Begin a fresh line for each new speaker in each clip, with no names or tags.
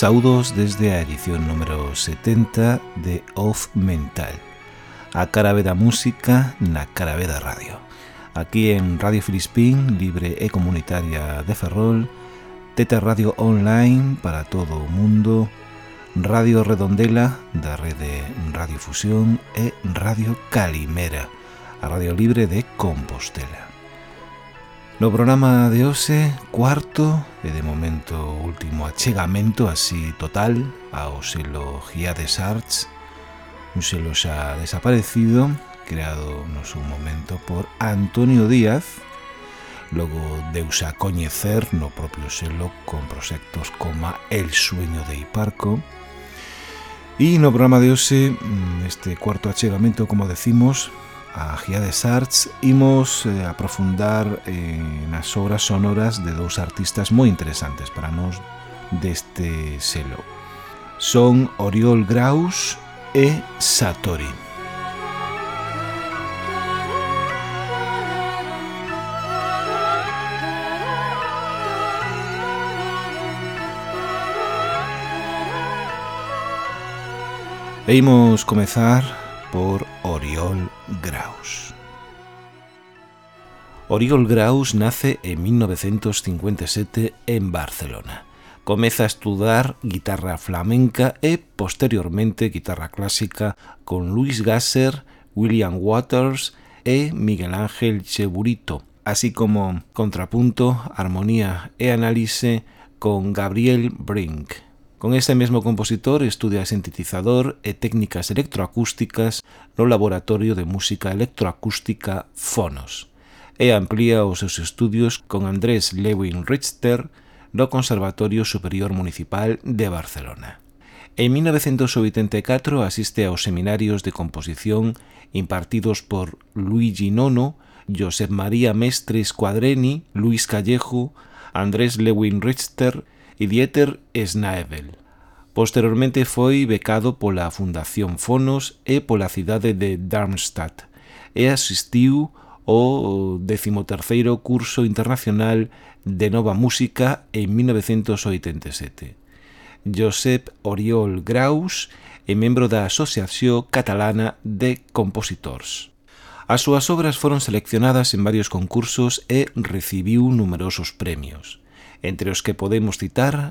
Saudos desde a edición número 70 de Off Mental A cara da música na cara da radio. Aquí en Radio Filispín, libre e comunitaria de Ferrol Teta Radio Online para todo o mundo Radio Redondela da rede Radio Fusión e Radio Calimera a radio libre de Compostela. No programa de hoxe, cuarto e de momento último achegamento así total ao selo Giades Arts, un selo xa desaparecido, creado no seu momento por Antonio Díaz, logo deus a coñecer no propio selo con proxectos como El sueño de Hiparco, E no programa de hoxe, mm, este cuarto achegamento, como decimos, A Guía de Sarts imos eh, aprofundar eh, nas obras sonoras de dous artistas moi interesantes para nós deste selo. Son Oriol Graus e Satori. E imos comezar por Oriol Graus. Oriol Graus nace en 1957 en Barcelona. Comeza a estudar guitarra flamenca e posteriormente guitarra clásica con Luis Gasser, William Waters e Miguel Ángel Cheburito, así como contrapunto, armonía e análisis con Gabriel Brink. Con este mesmo compositor estudia sintetizador e técnicas electroacústicas no Laboratorio de Música Electroacústica Fonos e amplía os seus estudios con Andrés Lewin Richter no Conservatorio Superior Municipal de Barcelona. En 1984 asiste aos seminarios de composición impartidos por Luigi Nono, Josep María Mestres Quadreni, Luis Callejo, Andrés Lewin Richter, y Dieter Schnaebel. Posteriormente foi becado pola Fundación Fonos e pola cidade de Darmstadt e asistiu ao 13º Curso Internacional de Nova Música en 1987. Josep Oriol Graus é membro da Asociación Catalana de Compositors. As súas obras foron seleccionadas en varios concursos e recibiu numerosos premios, entre os que podemos citar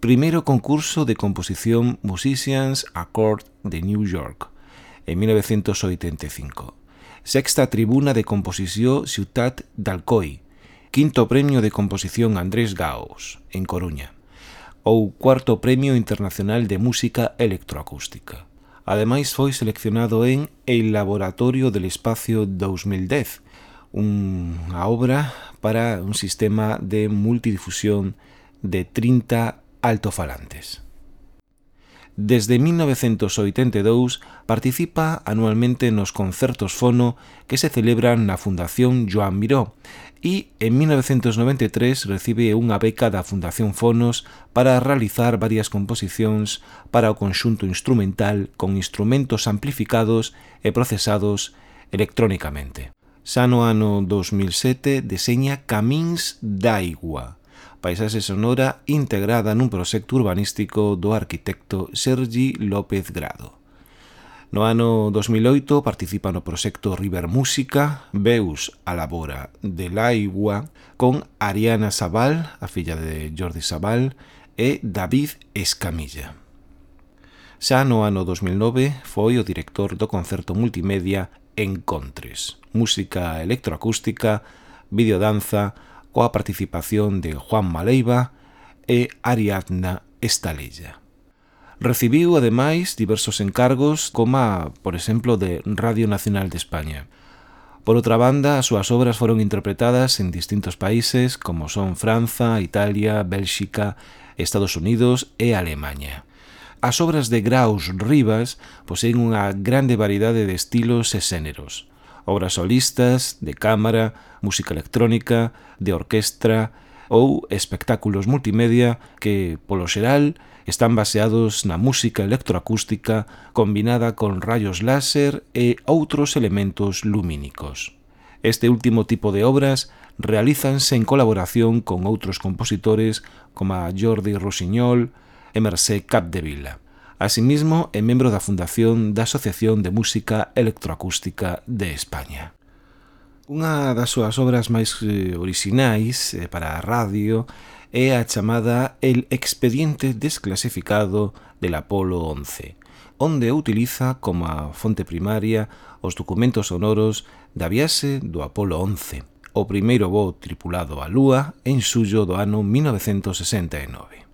primeiro concurso de composición Musicians Accord de New York, en 1985. Sexta tribuna de composición Ciutat d'Alcoi, quinto premio de composición Andrés Gaos, en Coruña, ou cuarto premio internacional de música electroacústica. Ademais foi seleccionado en El Laboratorio del Espacio 2010, unha obra para un sistema de multidifusión de 30 altofalantes. Desde 1982 participa anualmente nos concertos fono que se celebran na Fundación Joan Miró e en 1993 recibe unha beca da Fundación Fonos para realizar varias composicións para o conxunto instrumental con instrumentos amplificados e procesados electrónicamente. Xa no ano 2007 deseña Camins d'aigua, paisaxe sonora integrada nun proxecto urbanístico do arquitecto Sergi López Grado. No ano 2008 participa no proxecto River Música Veus a labora de Laigua con Ariana Sabal, a filla de Jordi Sabal, e David Escamilla. Xa no ano 2009 foi o director do concerto multimedia Encontres, música electroacústica, videodanza, coa participación de Juan Maleiva e Ariadna Estalella. Recibiu, ademais, diversos encargos, como, por exemplo, de Radio Nacional de España. Por outra banda, as súas obras foron interpretadas en distintos países como son Franza, Italia, Bélxica, Estados Unidos e Alemanha. As obras de Graus Rivas poseen unha grande variedade de estilos e xéneros obras solistas, de cámara, música electrónica, de orquestra ou espectáculos multimedia que, polo xeral, están baseados na música electroacústica combinada con rayos láser e outros elementos lumínicos. Este último tipo de obras realízanse en colaboración con outros compositores como Jordi Rossignol e Mercé Capdevila. Asimismo, é membro da Fundación da Asociación de Música Electroacústica de España. Unha das súas obras máis eh, orixinais eh, para a radio é a chamada El expediente desclasificado del Apolo 11, onde utiliza como fonte primaria os documentos sonoros da viaxe do Apolo 11, o primeiro voo tripulado á Lúa en xullo do ano 1969.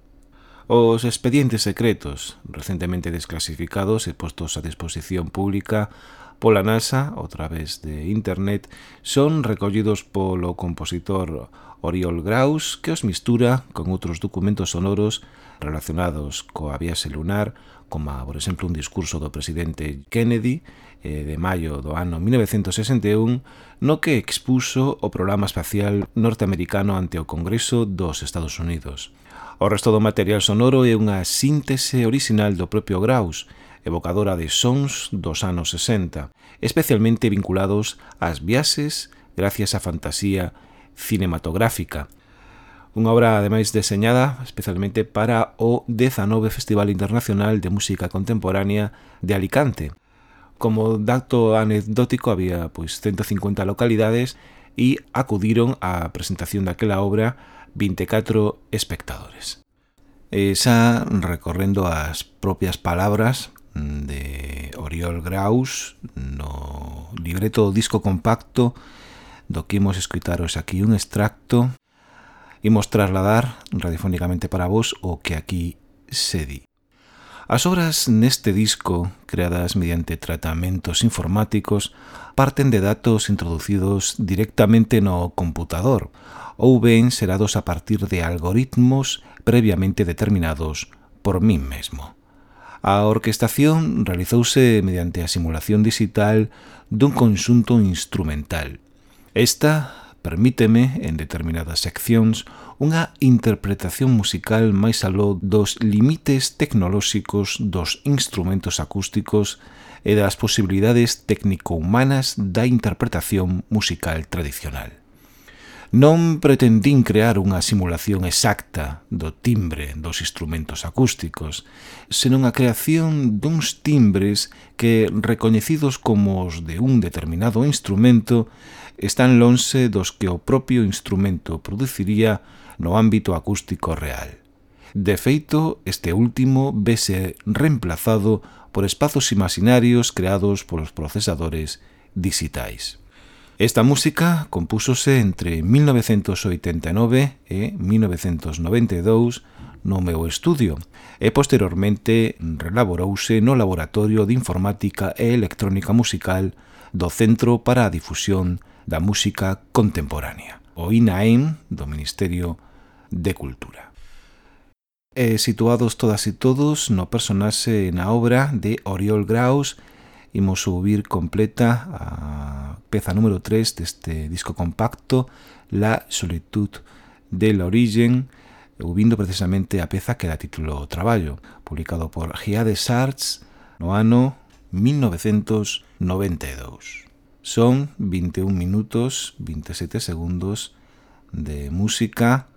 Os expedientes secretos, recentemente desclasificados e postos a disposición pública pola NASA a través de Internet, son recollidos polo compositor Oriol Graus, que os mistura con outros documentos sonoros relacionados coa viaxe lunar, como, por exemplo, un discurso do presidente Kennedy eh, de maio do ano 1961, no que expuso o programa espacial norteamericano ante o Congreso dos Estados Unidos. O resto do material sonoro é unha síntese orixinal do propio Graus, evocadora de sons dos anos 60, especialmente vinculados ás viaxes gracias á fantasía cinematográfica. Unha obra, ademais, deseñada especialmente para o 19 Festival Internacional de Música Contemporánea de Alicante. Como dato anecdótico, había pois 150 localidades e acudiron á presentación daquela obra 24 espectadores. E xa recorrendo as propias palabras de Oriol Graus no libreto do disco compacto do que imos escritaros aquí un extracto imos trasladar radiofónicamente para vos o que aquí se di. As obras neste disco, creadas mediante tratamentos informáticos, parten de datos introducidos directamente no computador ou ben serados a partir de algoritmos previamente determinados por min mesmo. A orquestación realizouse mediante a simulación digital dun conxunto instrumental. Esta Permíteme, en determinadas seccións, unha interpretación musical máis aló dos limites tecnolóxicos dos instrumentos acústicos e das posibilidades técnico-humanas da interpretación musical tradicional. Non pretendín crear unha simulación exacta do timbre dos instrumentos acústicos, senón a creación duns timbres que, recoñecidos como os de un determinado instrumento, están lonxe dos que o propio instrumento produciría no ámbito acústico real. De feito, este último vese reemplazado por espazos imaginarios creados polos procesadores digitais. Esta música compúsose entre 1989 e 1992 no meu estudio e posteriormente relaborouse no Laboratorio de Informática e Electrónica Musical do Centro para a Difusión da música contemporánea, o INAEM do Ministerio de Cultura. E situados todas e todos no personaxe na obra de Oriol Graus, imos subir completa a peza número 3 deste disco compacto, La solitud del origen, ouvindo precisamente a peza que dá título ao traballo, publicado por Gia de Sarts no ano 1992. Son 21 minutos 27 segundos de música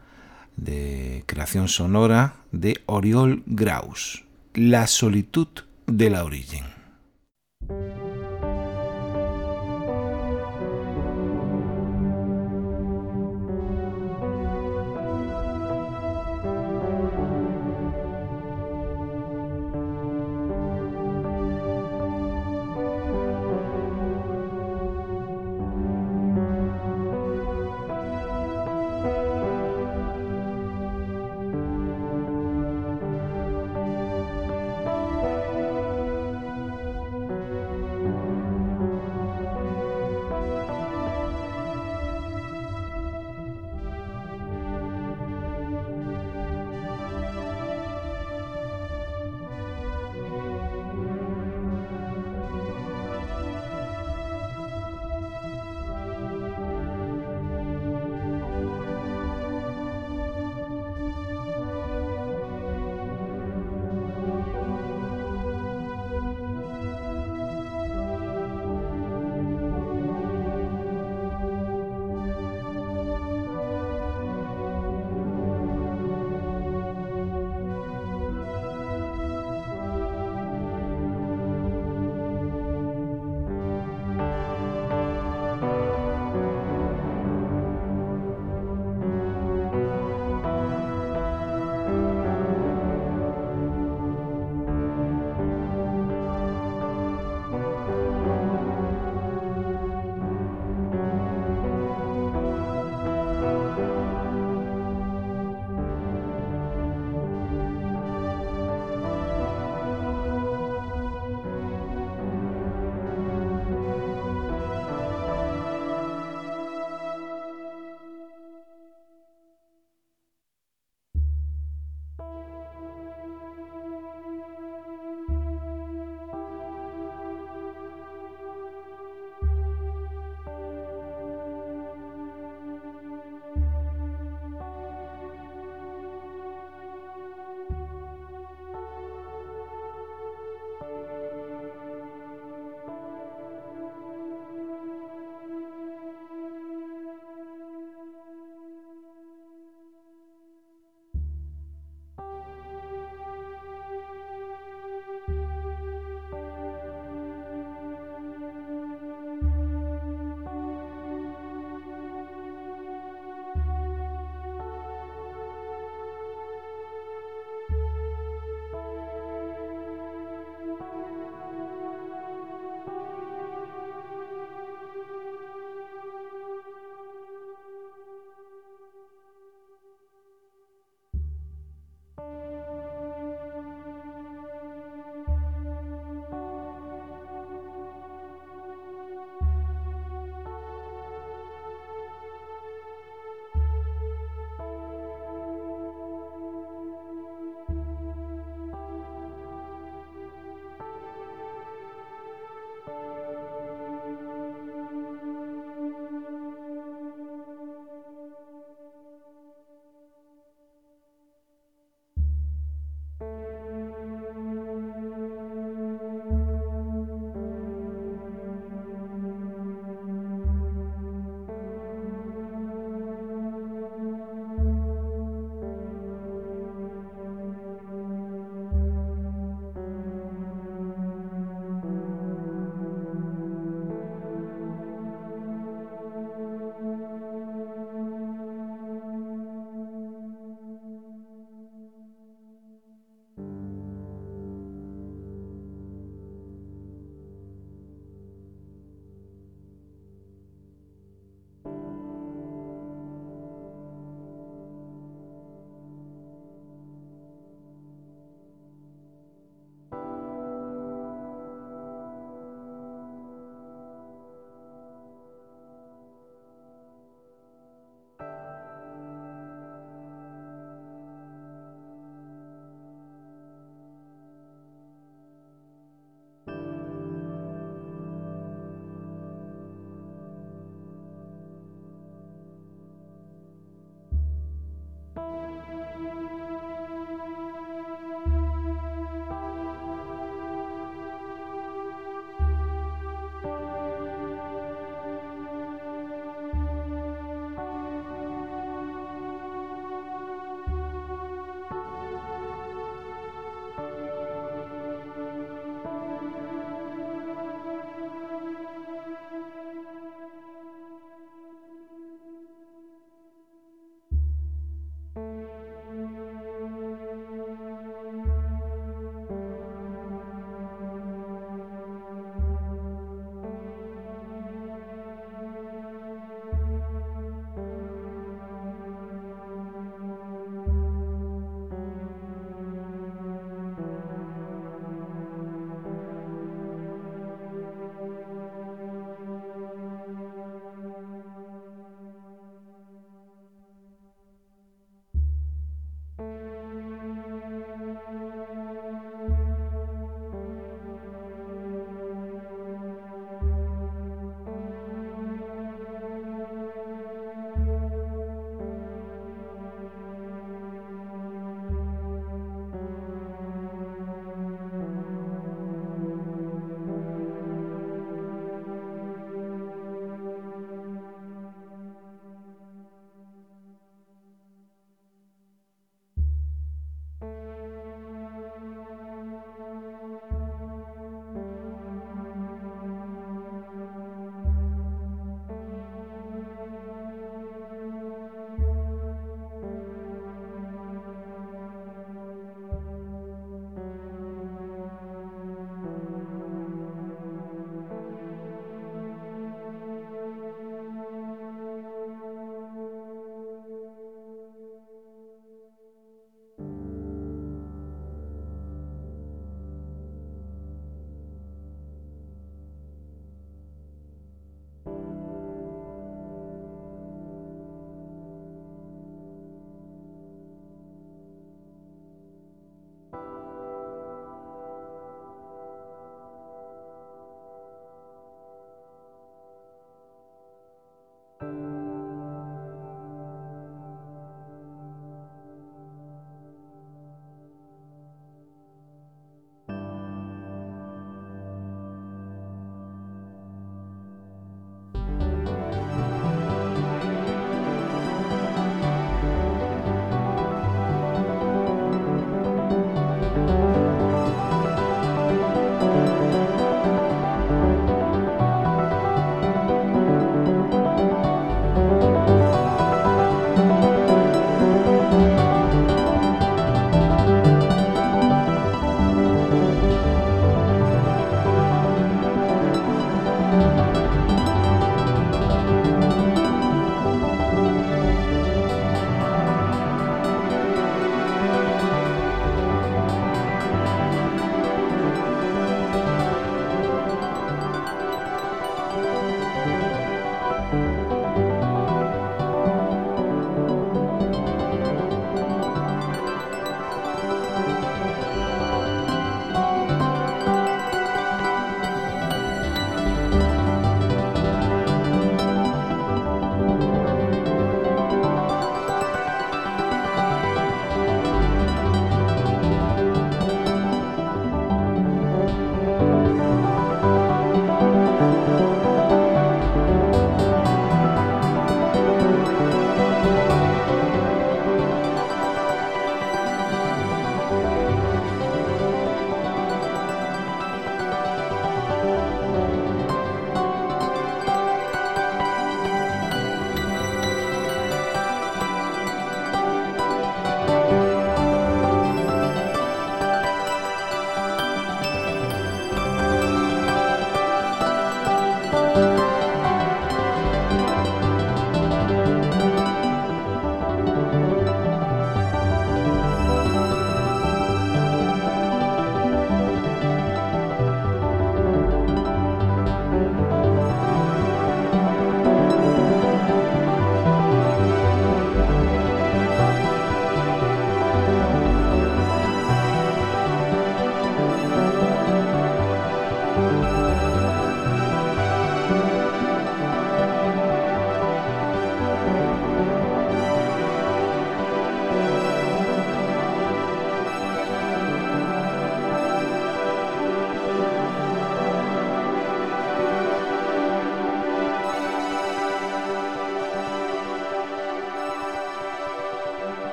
de creación sonora de Oriol Graus La solitud de la origen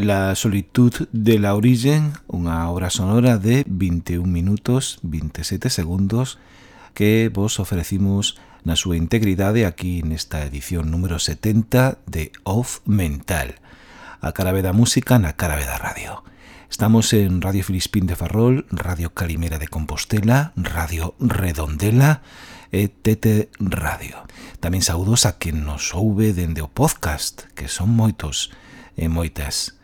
La solitud de la origen, unha obra sonora de 21 minutos 27 segundos que vos ofrecimos na súa integridade aquí nesta edición número 70 de Off Mental, a carabe da música na carabe da radio. Estamos en Radio Filispín de Farrol, Radio Calimera de Compostela, Radio Redondela e Tete Radio. Tamén saudos a quen nos ouve dende o podcast, que son moitos e moitas.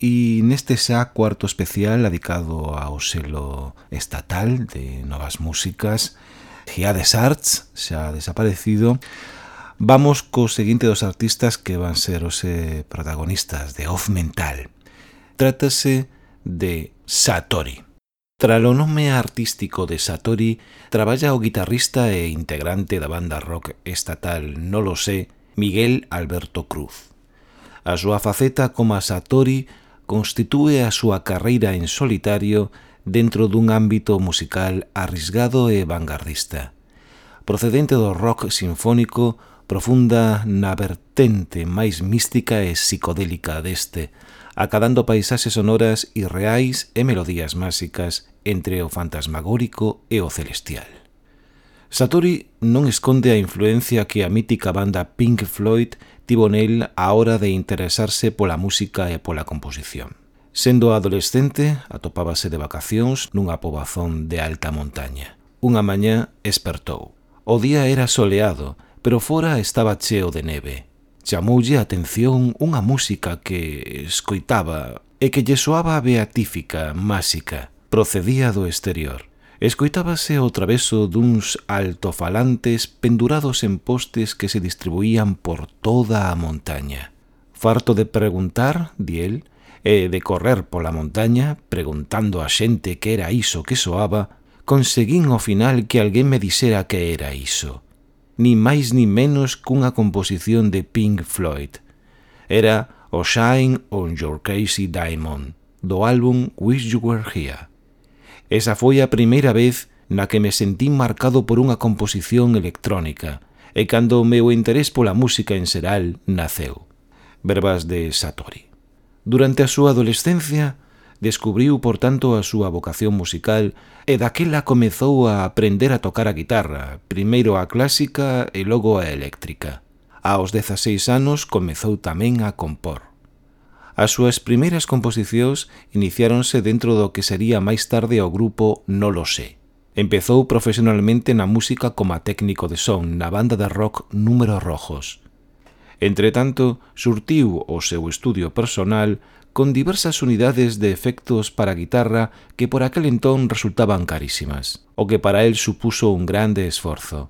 E neste xa cuarto especial dedicado ao selo estatal de novas músicas Giades Arts, xa desaparecido, vamos co seguinte dos artistas que van ser os eh, protagonistas de Off Mental. Trátase de Satori. Tras o nome artístico de Satori, traballa o guitarrista e integrante da banda rock estatal No Lo Sé, Miguel Alberto Cruz. A súa faceta como Satori constitúe a súa carreira en solitario dentro dun ámbito musical arrisgado e vanguardista. Procedente do rock sinfónico, profunda na vertente máis mística e psicodélica deste, acadando paisaxes sonoras irreais e melodías másicas entre o fantasmagórico e o celestial. Satori non esconde a influencia que a mítica banda Pink Floyd tivo nel á hora de interesarse pola música e pola composición. Sendo adolescente, atopábase de vacacións nunha pobazón de alta montaña. Unha mañá espertou. O día era soleado, pero fora estaba cheo de neve. Chamoulle a atención unha música que escoitaba e que lle soaba beatífica, máxica, procedía do exterior escoitábase o traveso duns altofalantes pendurados en postes que se distribuían por toda a montaña. Farto de preguntar, di el, e de correr pola montaña, preguntando a xente que era iso que soaba, conseguín ao final que alguén me dixera que era iso. Ni máis ni menos cunha composición de Pink Floyd. Era o Shine on Your Crazy Diamond, do álbum Wish You Were Here. Esa foi a primeira vez na que me sentí marcado por unha composición electrónica e cando o meu interés pola música en xeral naceu. Verbas de Satori. Durante a súa adolescencia, descubriu, por tanto, a súa vocación musical e daquela comezou a aprender a tocar a guitarra, primeiro a clásica e logo a eléctrica. Aos 16 anos comezou tamén a compor. As súas primeiras composicións iniciáronse dentro do que sería máis tarde o grupo No Lo Sé. Empezou profesionalmente na música como técnico de son na banda de rock Números Rojos. Entretanto, surtiu o seu estudio personal con diversas unidades de efectos para guitarra que por aquel entón resultaban carísimas, o que para el supuso un grande esforzo.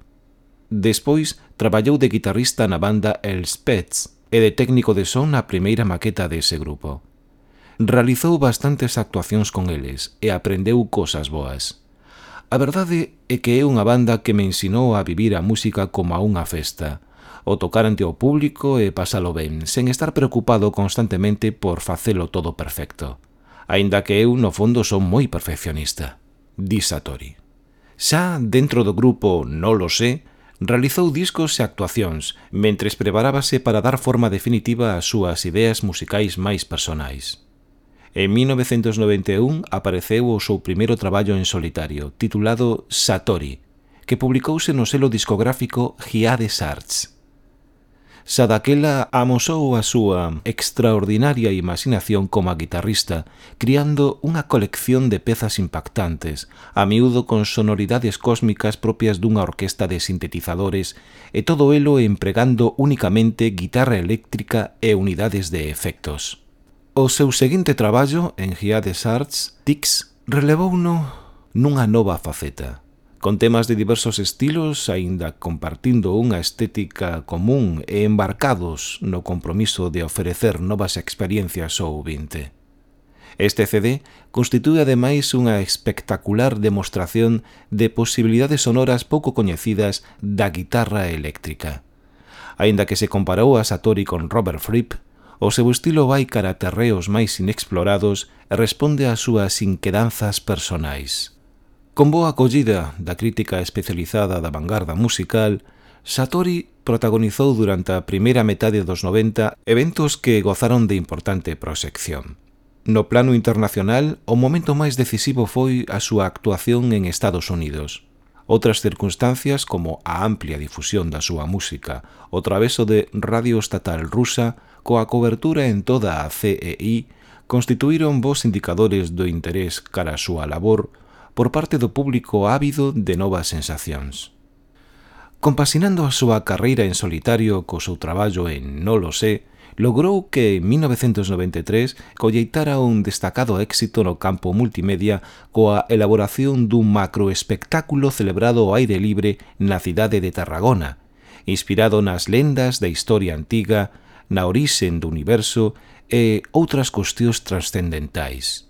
Despois traballou de guitarrista na banda El Spets, e de técnico de son na primeira maqueta dese grupo. Realizou bastantes actuacións con eles e aprendeu cosas boas. A verdade é que é unha banda que me ensinou a vivir a música como a unha festa, o tocar ante o público e pasalo ben, sen estar preocupado constantemente por facelo todo perfecto. Aínda que eu, no fondo, son moi perfeccionista. Di Satori. Xa dentro do grupo Non lo sé, realizou discos e actuacións, mentres preparábase para dar forma definitiva ás súas ideas musicais máis personais. En 1991 apareceu o seu primeiro traballo en solitario, titulado Satori, que publicouse no selo discográfico Giades Arts xa daquela amosou a súa extraordinaria imaginación como guitarrista, criando unha colección de pezas impactantes, a miúdo con sonoridades cósmicas propias dunha orquesta de sintetizadores, e todo elo empregando únicamente guitarra eléctrica e unidades de efectos. O seu seguinte traballo, en Gia des Arts, Tix, relevouno nunha nova faceta, con temas de diversos estilos, aínda compartindo unha estética común e embarcados no compromiso de ofrecer novas experiencias ao ouvinte. Este CD constitúe ademais unha espectacular demostración de posibilidades sonoras pouco coñecidas da guitarra eléctrica. Aínda que se comparou a Satori con Robert Fripp, o seu estilo vai cara terreos máis inexplorados e responde ás súas inquedanzas personais. Con boa acollida da crítica especializada da vanguarda musical, Satori protagonizou durante a primeira metade dos 90 eventos que gozaron de importante proxección. No plano internacional, o momento máis decisivo foi a súa actuación en Estados Unidos. Outras circunstancias, como a amplia difusión da súa música, o traveso de Radio Estatal Rusa, coa cobertura en toda a CEI, constituíron vos indicadores do interés cara a súa labor por parte do público ávido de novas sensacións. Compasinando a súa carreira en solitario co seu traballo en No lo sé, logrou que en 1993 colleitara un destacado éxito no campo multimedia coa elaboración dun macroespectáculo celebrado ao aire libre na cidade de Tarragona, inspirado nas lendas da historia antiga, na orixen do universo e outras cuestións trascendentais.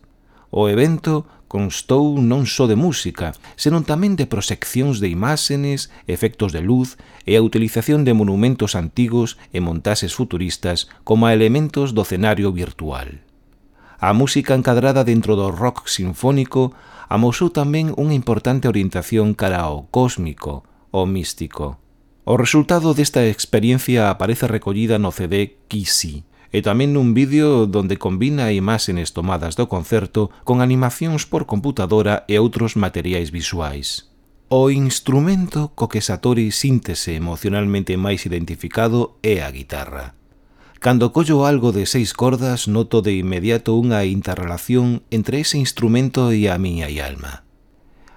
O evento constou non só de música, senón tamén de proxeccións de imáxenes, efectos de luz e a utilización de monumentos antigos e montaxes futuristas como elementos do cenario virtual. A música encadrada dentro do rock sinfónico amosou tamén unha importante orientación cara ao cósmico, o místico. O resultado desta experiencia aparece recollida no CD Kisi, e tamén nun vídeo donde combina imaxenes tomadas do concerto con animacións por computadora e outros materiais visuais. O instrumento co que Satori síntese emocionalmente máis identificado é a guitarra. Cando collo algo de seis cordas noto de inmediato unha interrelación entre ese instrumento e a miña alma.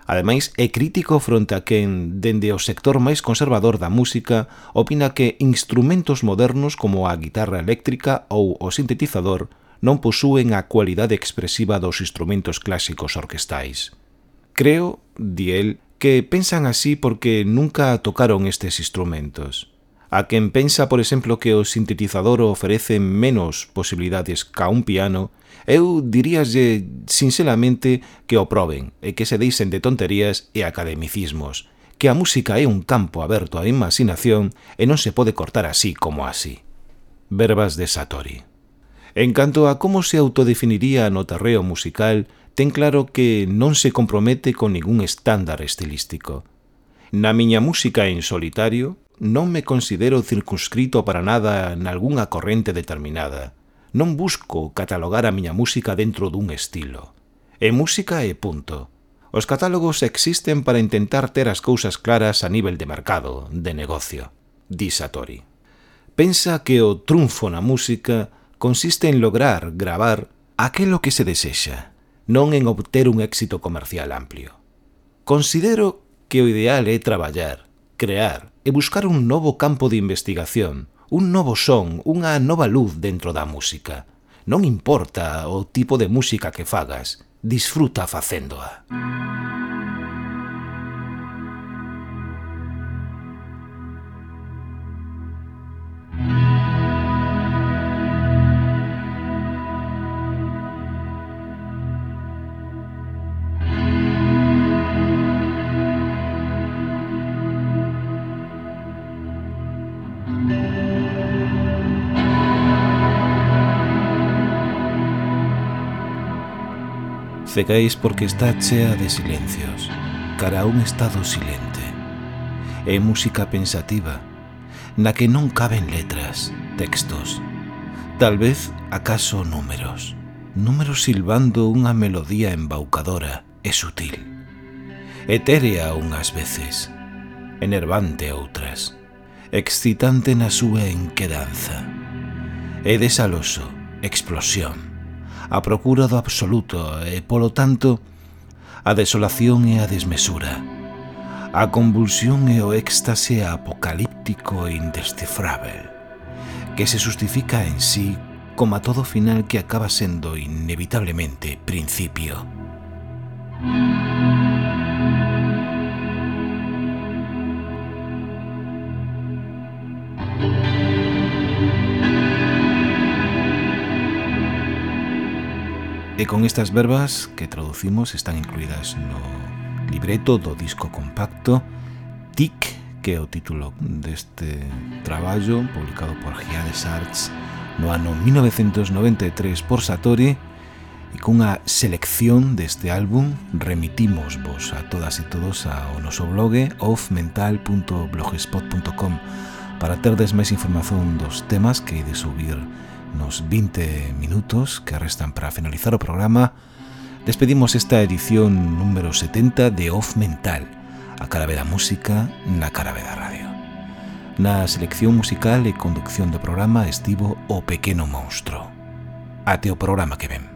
Ademais, é crítico fronte a quen, dende o sector máis conservador da música, opina que instrumentos modernos como a guitarra eléctrica ou o sintetizador non posúen a cualidade expresiva dos instrumentos clásicos orquestais. Creo, di el, que pensan así porque nunca tocaron estes instrumentos. A quen pensa, por exemplo, que o sintetizador ofrece menos posibilidades ca un piano, eu diríaslle sinceramente que o proben e que se deixen de tonterías e academicismos, que a música é un campo aberto á imaginación e non se pode cortar así como así. Verbas de Satori En canto a como se autodefiniría no terreo musical, ten claro que non se compromete con ningún estándar estilístico. Na miña música en solitario, non me considero circunscrito para nada nalgúnha corrente determinada. Non busco catalogar a miña música dentro dun estilo. É música e punto. Os catálogos existen para intentar ter as cousas claras a nivel de mercado, de negocio. Di Satori. Pensa que o triunfo na música consiste en lograr gravar aquelo que se desexa, non en obter un éxito comercial amplio. Considero que o ideal é traballar, crear, e buscar un novo campo de investigación, un novo son, unha nova luz dentro da música. Non importa o tipo de música que fagas, disfruta facéndoa. Música Cegáis porque está chea de silencios, cara a un estado silente. É música pensativa, na que non caben letras, textos, tal vez acaso números. Números silbando unha melodía embaucadora e sutil. Etérea unhas veces, enervante outras, excitante na súa enquedanza. É desaloso, explosión a procura do absoluto e, polo tanto, a desolación e a desmesura, a convulsión e o éxtase apocalíptico e indescifrável, que se justifica en sí como a todo final que acaba sendo inevitablemente principio. Música E con estas verbas que traducimos están incluídas no libreto do disco compacto TIC, que é o título deste traballo publicado por Giades Arts no ano 1993 por Satori e cunha selección deste álbum remitimos vos a todas e todos ao noso blog offmental.blogspot.com para terdes máis información dos temas que de subir nos 20 minutos que restan para finalizar o programa, despedimos esta edición número 70 de Off Mental, a cara da música na cara da radio. Na selección musical e conducción do programa estivo o pequeno monstro. Ate o programa que ven.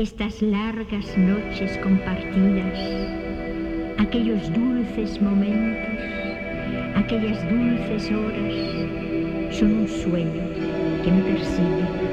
Estas largas noches compartidas, aquellos dulces momentos, aquellas dulces horas, son un sueño que me persigue